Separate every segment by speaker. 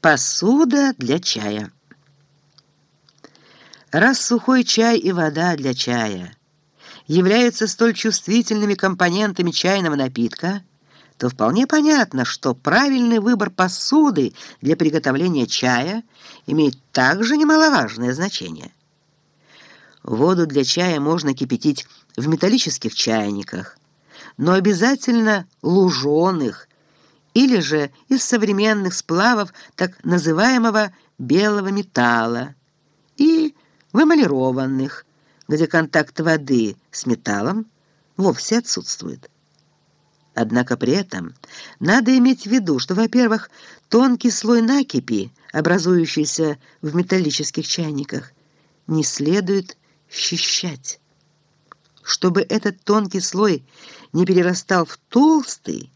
Speaker 1: Посуда для чая. Раз сухой чай и вода для чая являются столь чувствительными компонентами чайного напитка, то вполне понятно, что правильный выбор посуды для приготовления чая имеет также немаловажное значение. Воду для чая можно кипятить в металлических чайниках, но обязательно луженых или же из современных сплавов так называемого белого металла и в где контакт воды с металлом вовсе отсутствует. Однако при этом надо иметь в виду, что, во-первых, тонкий слой накипи, образующийся в металлических чайниках, не следует счищать. Чтобы этот тонкий слой не перерастал в толстый,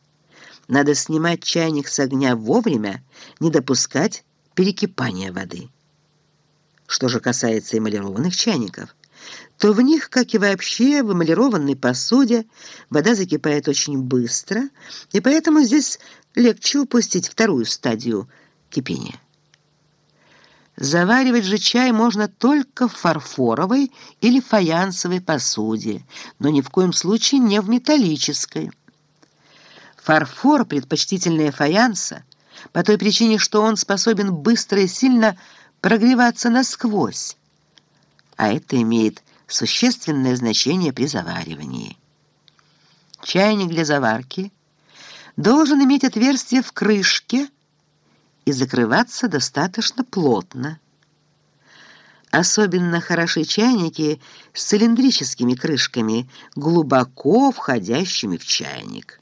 Speaker 1: надо снимать чайник с огня вовремя, не допускать перекипания воды. Что же касается эмалированных чайников, то в них, как и вообще в эмалированной посуде, вода закипает очень быстро, и поэтому здесь легче упустить вторую стадию кипения. Заваривать же чай можно только в фарфоровой или фаянсовой посуде, но ни в коем случае не в металлической. Фарфор предпочтительнее фаянса по той причине, что он способен быстро и сильно прогреваться насквозь, а это имеет существенное значение при заваривании. Чайник для заварки должен иметь отверстие в крышке, и закрываться достаточно плотно. Особенно хороши чайники с цилиндрическими крышками, глубоко входящими в чайник.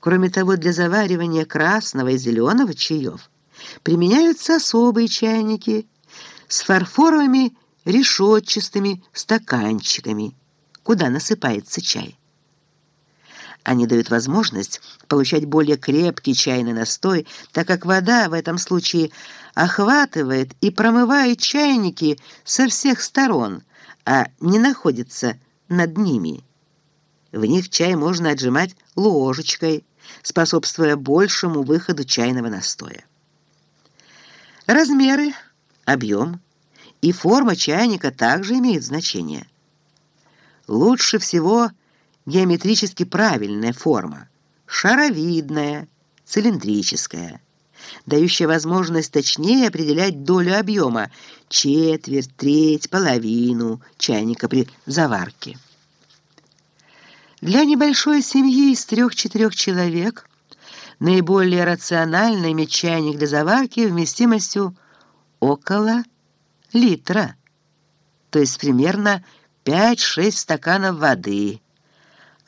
Speaker 1: Кроме того, для заваривания красного и зеленого чаев применяются особые чайники с фарфоровыми решетчатыми стаканчиками, куда насыпается чай. Они дают возможность получать более крепкий чайный настой, так как вода в этом случае охватывает и промывает чайники со всех сторон, а не находится над ними. В них чай можно отжимать ложечкой, способствуя большему выходу чайного настоя. Размеры, объем и форма чайника также имеют значение. Лучше всего – геометрически правильная форма, шаровидная, цилиндрическая, дающая возможность точнее определять долю объема четверть, треть, половину чайника при заварке. Для небольшой семьи из трех-четырех человек наиболее рационально иметь чайник для заварки вместимостью около литра, то есть примерно 5-6 стаканов воды –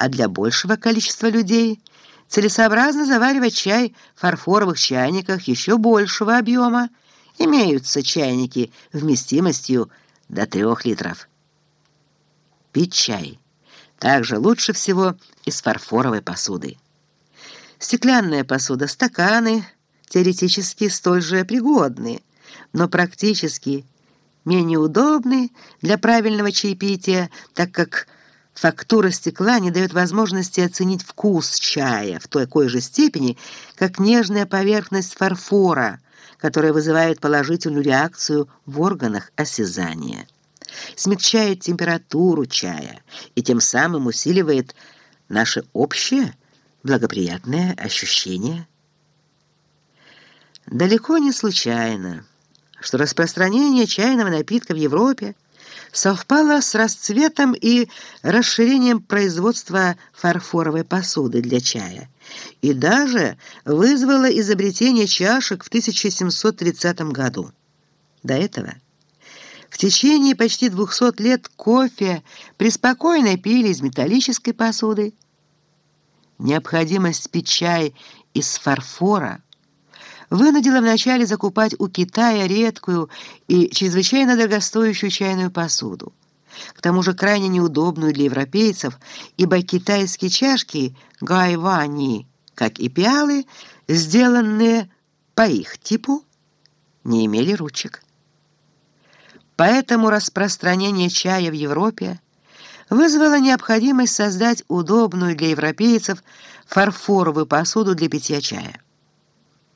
Speaker 1: а для большего количества людей целесообразно заваривать чай в фарфоровых чайниках еще большего объема. Имеются чайники вместимостью до трех литров. Пить чай также лучше всего из фарфоровой посуды. Стеклянная посуда, стаканы теоретически столь же пригодны, но практически менее удобны для правильного чаепития, так как Фактура стекла не дает возможности оценить вкус чая в такой же степени, как нежная поверхность фарфора, которая вызывает положительную реакцию в органах осязания. Смягчает температуру чая и тем самым усиливает наше общее благоприятное ощущение. Далеко не случайно, что распространение чайного напитка в Европе совпало с расцветом и расширением производства фарфоровой посуды для чая и даже вызвало изобретение чашек в 1730 году. До этого в течение почти 200 лет кофе преспокойно пили из металлической посуды. Необходимость пить чай из фарфора – вынудила вначале закупать у Китая редкую и чрезвычайно дорогостоящую чайную посуду. К тому же крайне неудобную для европейцев, ибо китайские чашки гайвани, как и пиалы, сделанные по их типу, не имели ручек. Поэтому распространение чая в Европе вызвало необходимость создать удобную для европейцев фарфоровую посуду для питья чая.